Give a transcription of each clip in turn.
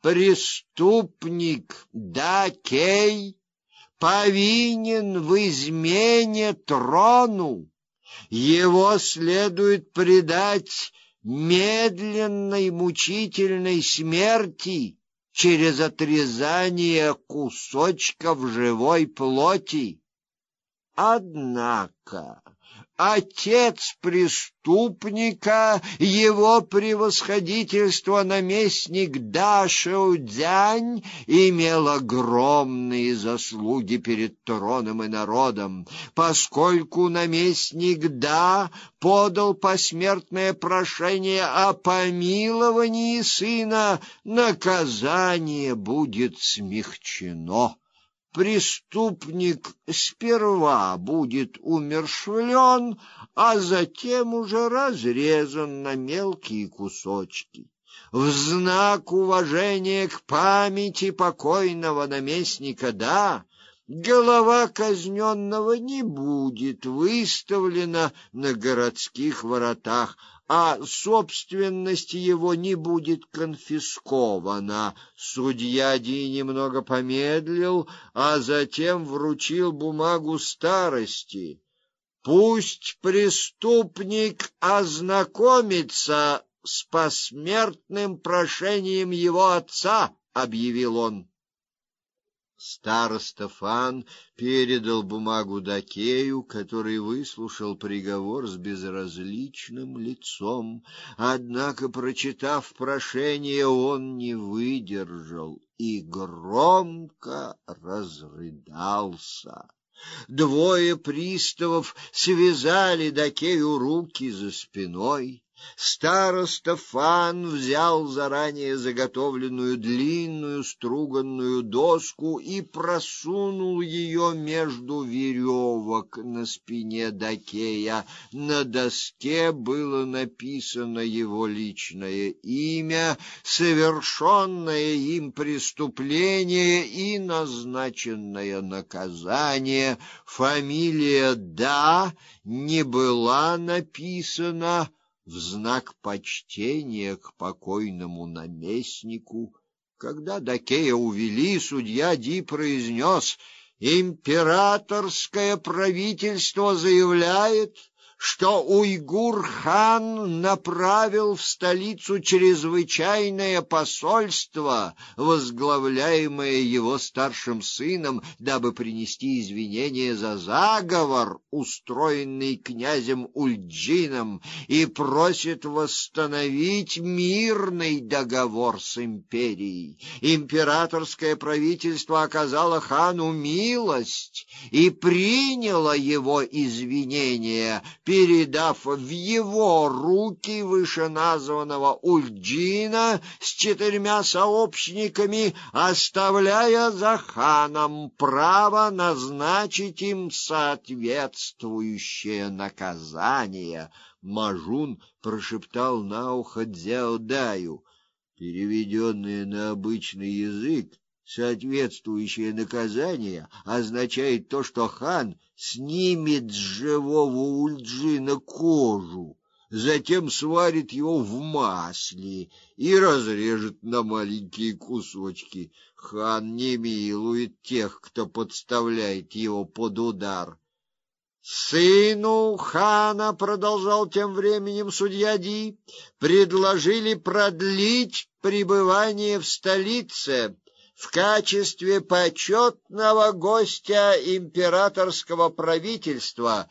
преступник Дакей повинен в измене трону. Его следует предать медленной мучительной смерти через отрезание кусочков живой плоти. Однако отец преступника, его превосходительство наместник Дашоудзянь, имел огромные заслуги перед троном и народом, поскольку наместник Да подал посмертное прошение о помиловании сына, наказание будет смягчено преступник сперва будет умершвлен, а затем уже разрезан на мелкие кусочки. В знак уважения к памяти покойного наместника Да, голова казненного не будет выставлена на городских воротах, а собственность его не будет конфискована. Судья Ди немного помедлил, а затем вручил бумагу старости. Пусть преступник ознакомится с посмертным прошением его отца, объявил он. Староста Фан передал бумагу Дакею, который выслушал приговор с безразличным лицом. Однако, прочитав прошение, он не выдержал и громко разрыдался. Двое приставов связали Дакею руки за спиной. Староста Фан взял заранее заготовленную длинную струганную доску и просунул ее между веревок на спине Дакея. На доске было написано его личное имя, совершенное им преступление и назначенное наказание. Фамилия Да не была написана, в знак почтения к покойному наместнику. Когда Дакея увели, судья Ди произнес: "Императорское правительство заявляет, что уйгур-хан направил в столицу чрезвычайное посольство, возглавляемое его старшим сыном, дабы принести извинения за заговор, устроенный князем Ульджином, и просит восстановить мирный договор с империей. Императорское правительство оказало хану милость и приняло его извинения передав в его руки вышеназванного Ульджина с четырьмя сообщниками, оставляя за ханом право назначить им соответствующее наказание. Мажун прошептал на ухо Дзяодаю, переведенное на обычный язык, соответствующее наказание означает то, что хан снимет с живого ульджина кожу, затем сварит его в масле и разрежет на маленькие кусочки. Хан не милует тех, кто подставляет его под удар. Сыну хана, продолжал тем временем судья Ди, предложили продлить пребывание в столице в качестве почетного гостя императорского правительства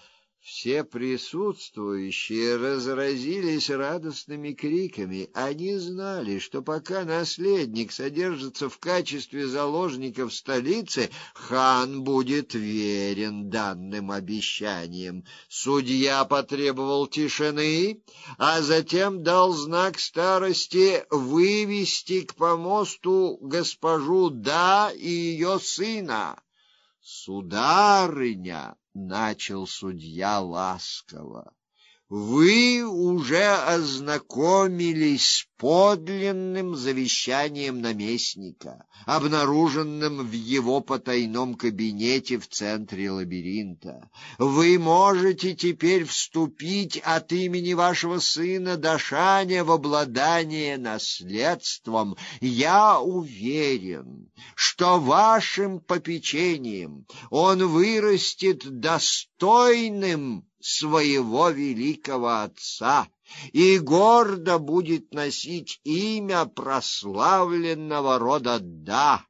все присутствующие разразились радостными криками. Они знали, что пока наследник содержится в качестве заложника в столице, хан будет верен данным обещаниям. Судья потребовал тишины, а затем дал знак старости вывести к помосту госпожу Да и ее сына. Сударыня, начал судья ласково. Вы уже ознакомились с подлинным завещанием наместника, обнаруженным в его потайном кабинете в центре лабиринта. Вы можете теперь вступить от имени вашего сына Дашаня в обладание наследством. Я уверен, что вашим попечением он вырастет достойным своего великого отца и гордо будет носить имя прославленного рода Да.